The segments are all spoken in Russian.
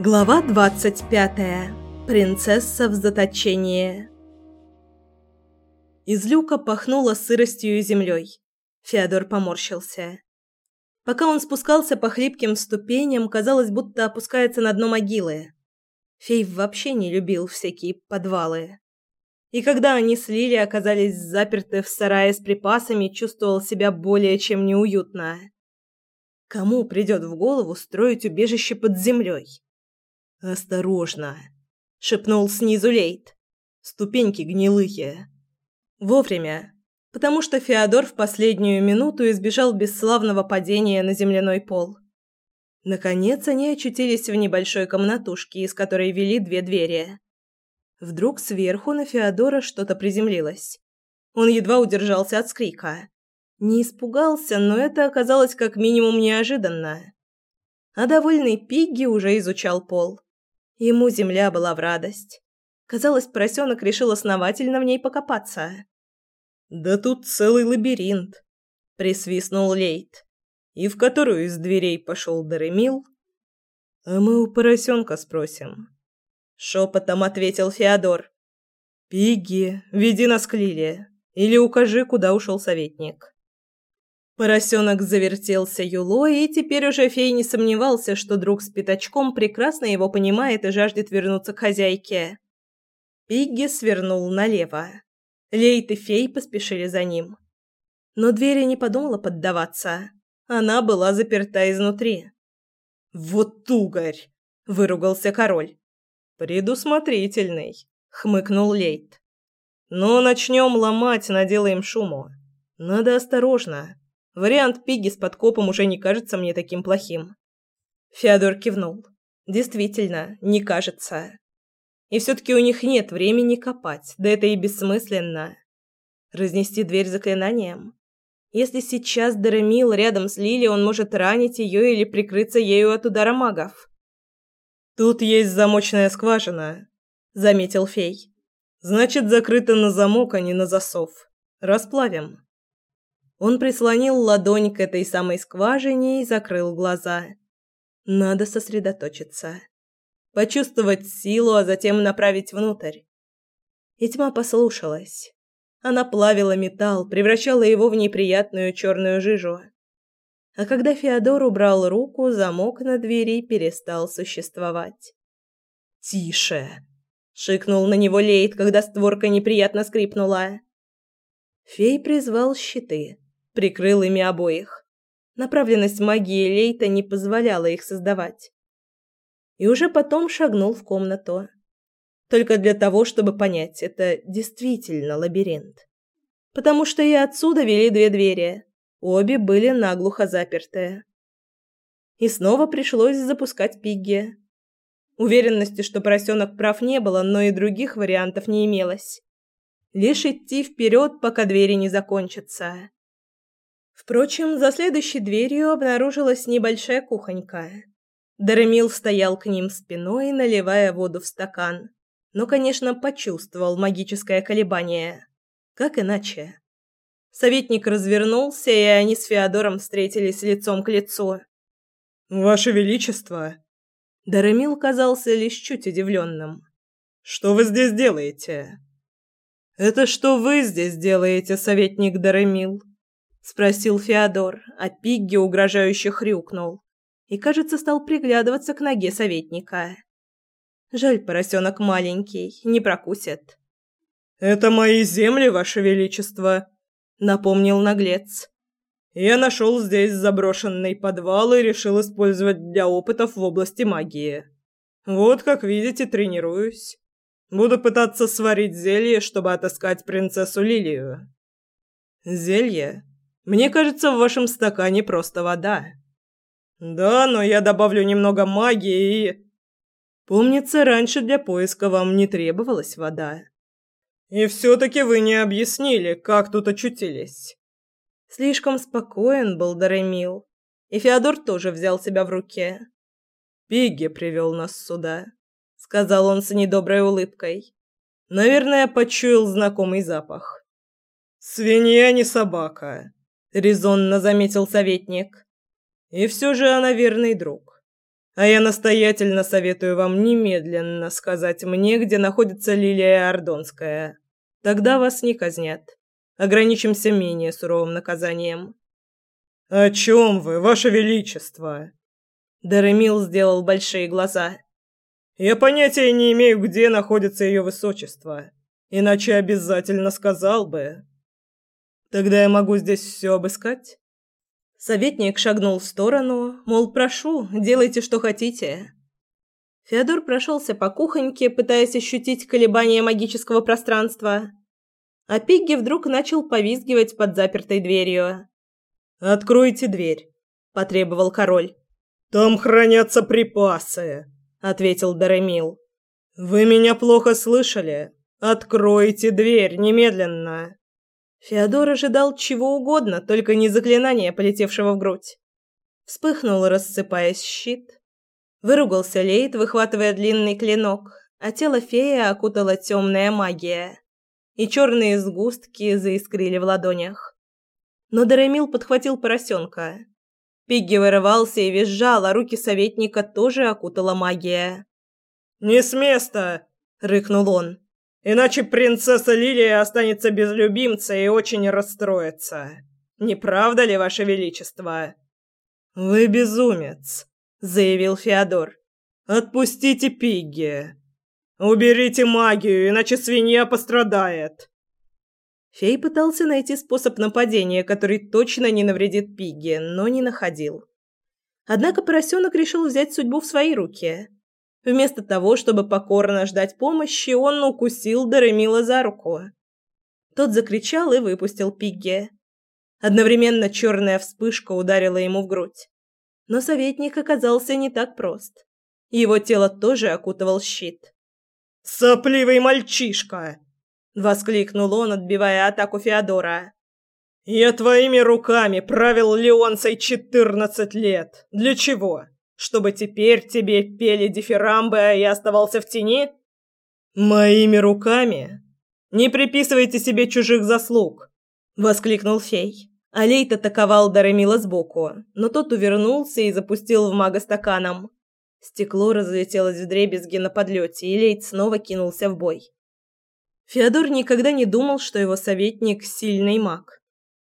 Глава двадцать пятая. Принцесса в заточении. Из люка пахнуло сыростью и землей. Феодор поморщился. Пока он спускался по хлипким ступеням, казалось, будто опускается на дно могилы. Фей вообще не любил всякие подвалы. И когда они с Лили оказались заперты в сарае с припасами, чувствовал себя более чем неуютно. Кому придет в голову строить убежище под землей? «Осторожно!» — шепнул снизу Лейт. «Ступеньки гнилые». Вовремя, потому что Феодор в последнюю минуту избежал бесславного падения на земляной пол. Наконец они очутились в небольшой комнатушке, из которой вели две двери. Вдруг сверху на Феодора что-то приземлилось. Он едва удержался от скрика. Не испугался, но это оказалось как минимум неожиданно. А довольный Пигги уже изучал пол. Ему земля была в радость. Казалось, поросенок решил основательно в ней покопаться. «Да тут целый лабиринт», — присвистнул Лейт. «И в которую из дверей пошел Даремил?» «А мы у поросенка спросим», — шепотом ответил Феодор. «Пигги, веди нас к Лиле, или укажи, куда ушел советник». Поросенок завертелся юлой, и теперь уже фей не сомневался, что друг с пятачком прекрасно его понимает и жаждет вернуться к хозяйке. Пигги свернул налево. Лейт и фей поспешили за ним. Но дверь не подумала поддаваться. Она была заперта изнутри. «Вот тугорь!» – выругался король. «Предусмотрительный», – хмыкнул Лейт. «Но начнем ломать, наделаем шуму. Надо осторожно. Вариант Пигги с подкопом уже не кажется мне таким плохим. Феодор кивнул. Действительно, не кажется. И все-таки у них нет времени копать, да это и бессмысленно. Разнести дверь заклинанием? Если сейчас Даремил рядом с Лили, он может ранить ее или прикрыться ею от удара магов. «Тут есть замочная скважина», — заметил фей. «Значит, закрыта на замок, а не на засов. Расплавим». Он прислонил ладонь к этой самой скважине и закрыл глаза. Надо сосредоточиться. Почувствовать силу, а затем направить внутрь. И тьма послушалась. Она плавила металл, превращала его в неприятную черную жижу. А когда Феодор убрал руку, замок на двери перестал существовать. «Тише!» — шикнул на него Лейт, когда створка неприятно скрипнула. Фей призвал щиты прикрыл ими обоих. Направленность магии Лейта не позволяла их создавать. И уже потом шагнул в комнату. Только для того, чтобы понять, это действительно лабиринт. Потому что и отсюда вели две двери. Обе были наглухо заперты. И снова пришлось запускать Пигги. Уверенности, что поросенок прав не было, но и других вариантов не имелось. Лишь идти вперед, пока двери не закончатся. Впрочем, за следующей дверью обнаружилась небольшая кухонька. Даремил стоял к ним спиной, наливая воду в стакан. Но, конечно, почувствовал магическое колебание. Как иначе? Советник развернулся, и они с Феодором встретились лицом к лицу. «Ваше Величество!» Даремил казался лишь чуть удивленным. «Что вы здесь делаете?» «Это что вы здесь делаете, советник Даремил?» Спросил Феодор, а Пигги угрожающе хрюкнул и, кажется, стал приглядываться к ноге советника. Жаль, поросенок маленький, не прокусит. «Это мои земли, ваше величество», — напомнил наглец. «Я нашел здесь заброшенный подвал и решил использовать для опытов в области магии. Вот, как видите, тренируюсь. Буду пытаться сварить зелье, чтобы отыскать принцессу Лилию». «Зелье?» Мне кажется, в вашем стакане просто вода. Да, но я добавлю немного магии и... Помнится, раньше для поиска вам не требовалась вода. И все-таки вы не объяснили, как тут очутились. Слишком спокоен был Даремил, и Феодор тоже взял себя в руки. Пигги привел нас сюда, сказал он с недоброй улыбкой. Наверное, почуял знакомый запах. Свинья не собака резонно заметил советник. И все же она верный друг. А я настоятельно советую вам немедленно сказать мне, где находится Лилия Ордонская. Тогда вас не казнят. Ограничимся менее суровым наказанием. О чем вы, ваше величество? Даремил сделал большие глаза. Я понятия не имею, где находится ее высочество, иначе обязательно сказал бы. Тогда я могу здесь все обыскать? Советник шагнул в сторону, мол, прошу, делайте, что хотите. Феодор прошелся по кухоньке, пытаясь ощутить колебания магического пространства. А Пигги вдруг начал повизгивать под запертой дверью. «Откройте дверь», – потребовал король. «Там хранятся припасы», – ответил Даремил. «Вы меня плохо слышали? Откройте дверь немедленно!» Феодор ожидал чего угодно, только не заклинания, полетевшего в грудь. Вспыхнул, рассыпаясь щит. Выругался Лейт, выхватывая длинный клинок, а тело феи окутала темная магия. И черные сгустки заискрили в ладонях. Но Даремил подхватил поросенка. Пигги вырывался и визжал, а руки советника тоже окутала магия. «Не с места!» — рыкнул он. Иначе принцесса Лилия останется без любимца и очень расстроится. Не правда ли, ваше величество? Вы безумец, заявил Феодор. Отпустите Пигги. Уберите магию, иначе свинья пострадает. Фей пытался найти способ нападения, который точно не навредит Пигги, но не находил. Однако поросенок решил взять судьбу в свои руки. Вместо того, чтобы покорно ждать помощи, он укусил Даремила за руку. Тот закричал и выпустил Пигги. Одновременно черная вспышка ударила ему в грудь. Но советник оказался не так прост. Его тело тоже окутывал щит. «Сопливый мальчишка!» — воскликнул он, отбивая атаку Феодора. «Я твоими руками правил Леонцей четырнадцать лет. Для чего? Чтобы теперь тебе пели дифирамбы, а я оставался в тени? Моими руками? Не приписывайте себе чужих заслуг, воскликнул фей. Алейт атаковал Даремила сбоку, но тот увернулся и запустил в мага стаканом. Стекло разлетелось вдребезги на подлете, и Лейт снова кинулся в бой. Феодор никогда не думал, что его советник – сильный маг.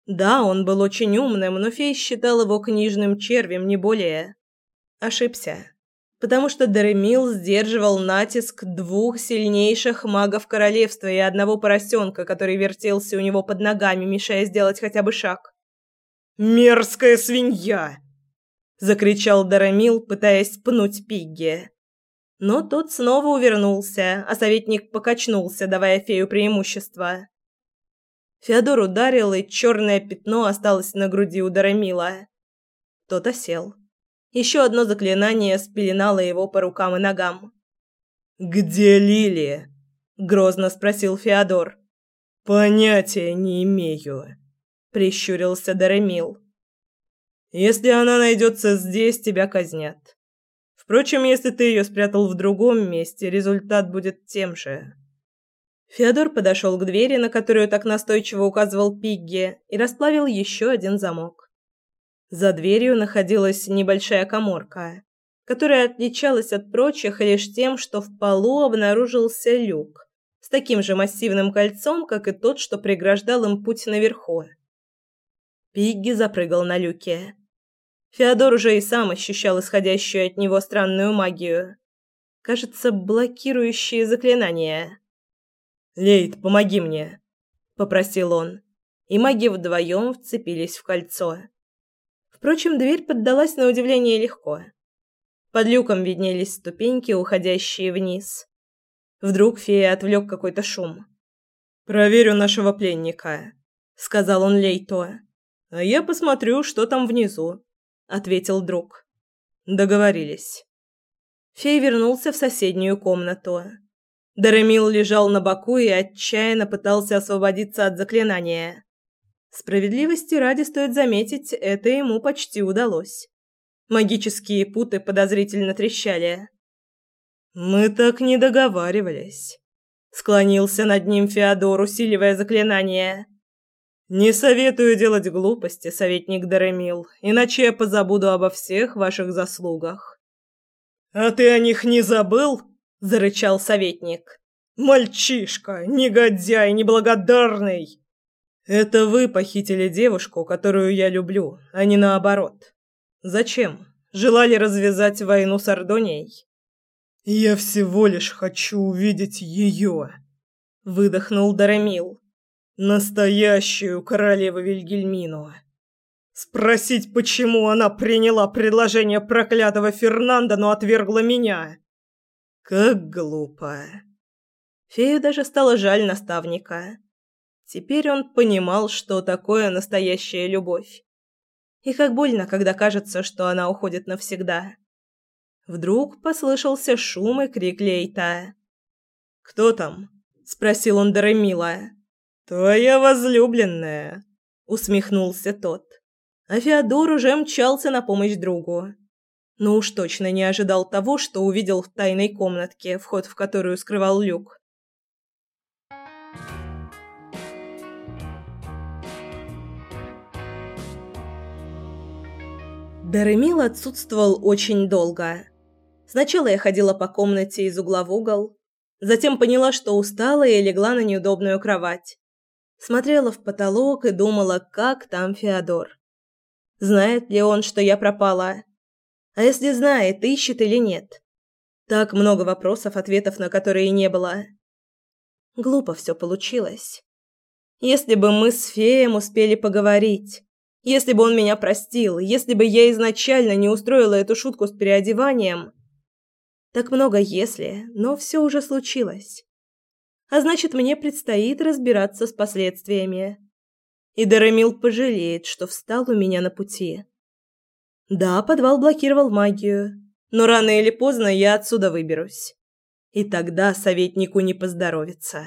Да, он был очень умным, но фей считал его книжным червем, не более. Ошибся. Потому что Даремил сдерживал натиск двух сильнейших магов королевства и одного поросенка, который вертелся у него под ногами, мешая сделать хотя бы шаг. «Мерзкая свинья!» – закричал Даремил, пытаясь пнуть Пигги. Но тот снова увернулся, а советник покачнулся, давая фею преимущество. Феодор ударил, и черное пятно осталось на груди у Даремила. Тот осел. Еще одно заклинание спеленало его по рукам и ногам. «Где Лилия?» – грозно спросил Феодор. «Понятия не имею», – прищурился Даремил. «Если она найдется здесь, тебя казнят. Впрочем, если ты ее спрятал в другом месте, результат будет тем же». Феодор подошел к двери, на которую так настойчиво указывал Пигги, и расплавил еще один замок. За дверью находилась небольшая каморка, которая отличалась от прочих лишь тем, что в полу обнаружился люк с таким же массивным кольцом, как и тот, что преграждал им путь наверху. Пигги запрыгал на люке. Феодор уже и сам ощущал исходящую от него странную магию. Кажется, блокирующие заклинания. «Лейд, помоги мне!» – попросил он, и маги вдвоем вцепились в кольцо. Впрочем, дверь поддалась на удивление легко. Под люком виднелись ступеньки, уходящие вниз. Вдруг фея отвлек какой-то шум. «Проверю нашего пленника», — сказал он Лейто. «А я посмотрю, что там внизу», — ответил друг. Договорились. Фей вернулся в соседнюю комнату. Даремил лежал на боку и отчаянно пытался освободиться от заклинания. Справедливости ради стоит заметить, это ему почти удалось. Магические путы подозрительно трещали. «Мы так не договаривались», — склонился над ним Феодор, усиливая заклинание. Не советую делать глупости, советник Даремил, иначе я позабуду обо всех ваших заслугах. А ты о них не забыл? зарычал советник. Мальчишка, негодяй, неблагодарный. Это вы похитили девушку, которую я люблю, а не наоборот. Зачем? Желали развязать войну с Ордонией? Я всего лишь хочу увидеть ее, выдохнул Дарамил. Настоящую королеву Вильгельмину. Спросить, почему она приняла предложение проклятого Фернанда, но отвергла меня. Как глупо. Фею даже стало жаль наставника. Теперь он понимал, что такое настоящая любовь. И как больно, когда кажется, что она уходит навсегда. Вдруг послышался шум и крик Лейта. «Кто там?» – спросил он Даремила. «Твоя возлюбленная», – усмехнулся тот. А Феодор уже мчался на помощь другу. Но уж точно не ожидал того, что увидел в тайной комнатке, вход в которую скрывал люк. Даремил отсутствовал очень долго. Сначала я ходила по комнате из угла в угол, затем поняла, что устала и легла на неудобную кровать. Смотрела в потолок и думала, как там Феодор. Знает ли он, что я пропала? А если знает, ищет или нет? Так много вопросов, ответов на которые не было. Глупо все получилось. Если бы мы с Феем успели поговорить, если бы он меня простил, если бы я изначально не устроила эту шутку с переодеванием. Так много если, но все уже случилось. А значит, мне предстоит разбираться с последствиями. И Дарамил пожалеет, что встал у меня на пути. Да, подвал блокировал магию, но рано или поздно я отсюда выберусь. И тогда советнику не поздоровится.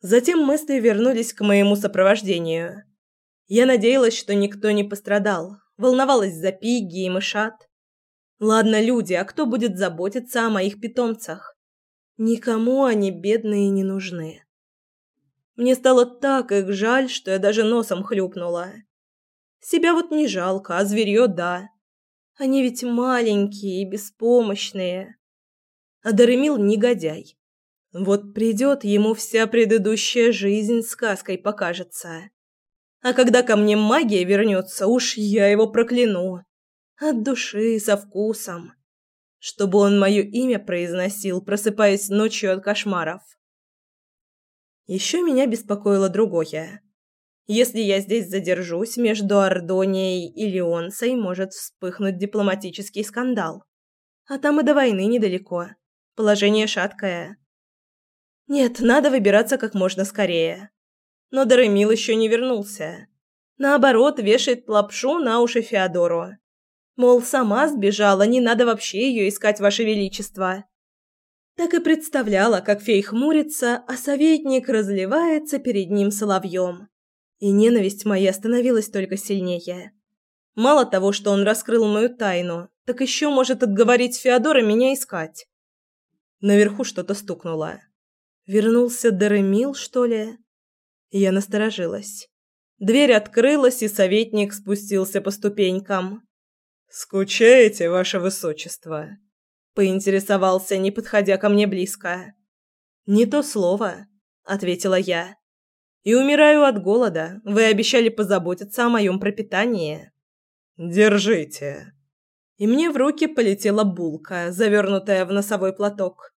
Затем мысли вернулись к моему сопровождению. Я надеялась, что никто не пострадал, волновалась за пиги и мышат. Ладно, люди, а кто будет заботиться о моих питомцах? Никому они бедные не нужны. Мне стало так их жаль, что я даже носом хлюпнула. Себя вот не жалко, а зверье да. Они ведь маленькие и беспомощные. А Даремил негодяй. Вот придет, ему вся предыдущая жизнь сказкой покажется. А когда ко мне магия вернется, уж я его прокляну. От души, со вкусом. Чтобы он мое имя произносил, просыпаясь ночью от кошмаров. Еще меня беспокоило другое. Если я здесь задержусь, между Ордонией и Леонсой может вспыхнуть дипломатический скандал. А там и до войны недалеко. Положение шаткое. Нет, надо выбираться как можно скорее. Но Даремил еще не вернулся. Наоборот, вешает лапшу на уши Феодору. Мол, сама сбежала, не надо вообще ее искать, Ваше Величество. Так и представляла, как фей хмурится, а советник разливается перед ним соловьем. И ненависть моя становилась только сильнее. Мало того, что он раскрыл мою тайну, так еще может отговорить Феодора меня искать. Наверху что-то стукнуло. Вернулся Даремил, что ли? Я насторожилась. Дверь открылась, и советник спустился по ступенькам. «Скучаете, ваше высочество?» Поинтересовался, не подходя ко мне близко. «Не то слово», — ответила я. «И умираю от голода. Вы обещали позаботиться о моем пропитании». «Держите». И мне в руки полетела булка, завернутая в носовой платок.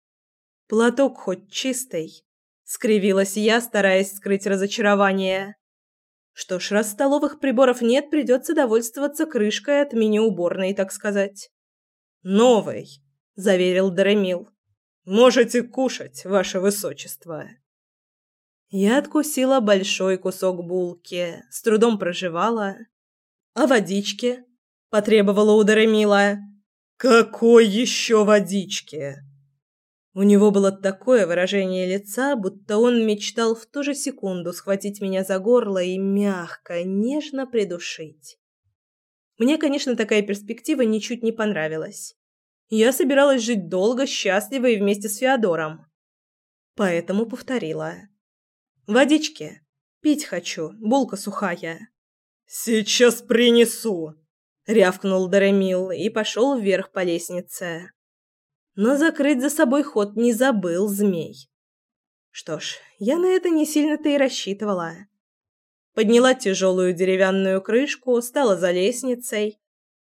Платок хоть чистый, скривилась я, стараясь скрыть разочарование. Что ж, раз столовых приборов нет, придется довольствоваться крышкой от мини-уборной, так сказать. «Новый», — заверил Даремил. «Можете кушать, ваше высочество». Я откусила большой кусок булки, с трудом прожевала. «А водички?» — потребовала у Даремила. «Какой еще водички?» У него было такое выражение лица, будто он мечтал в ту же секунду схватить меня за горло и мягко, нежно придушить. Мне, конечно, такая перспектива ничуть не понравилась. Я собиралась жить долго, счастливо и вместе с Феодором. Поэтому повторила. «Водички». Пить хочу, булка сухая». «Сейчас принесу», — рявкнул Даремил и пошел вверх по лестнице. Но закрыть за собой ход не забыл змей. Что ж, я на это не сильно-то и рассчитывала. Подняла тяжелую деревянную крышку, стала за лестницей,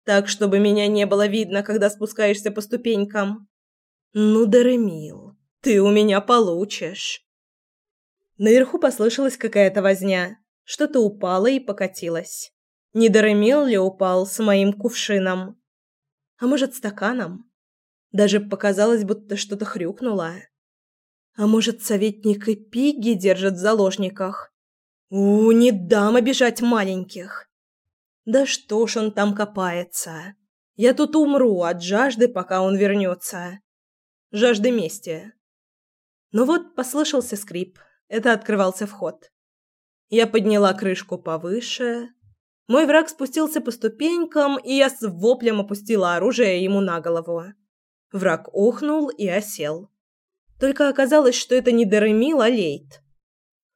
так, чтобы меня не было видно, когда спускаешься по ступенькам. «Ну, Даремил, ты у меня получишь!» Наверху послышалась какая-то возня. Что-то упало и покатилось. Не Даремил ли упал с моим кувшином? А может, стаканом? Даже показалось, будто что-то хрюкнуло. А может, советник и Пигги держат в заложниках? У, не дам обижать маленьких. Да что ж он там копается? Я тут умру от жажды, пока он вернется. Жажды мести. Но вот послышался скрип. Это открывался вход. Я подняла крышку повыше. Мой враг спустился по ступенькам, и я с воплем опустила оружие ему на голову. Враг охнул и осел. Только оказалось, что это не Даремил, а Лейт.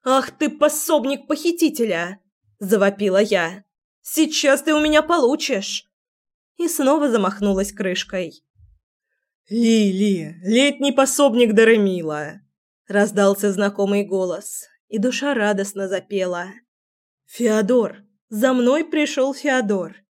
«Ах ты, пособник похитителя!» – завопила я. «Сейчас ты у меня получишь!» И снова замахнулась крышкой. «Лили, летний пособник Даремила!» – раздался знакомый голос, и душа радостно запела. «Феодор! За мной пришел Феодор!»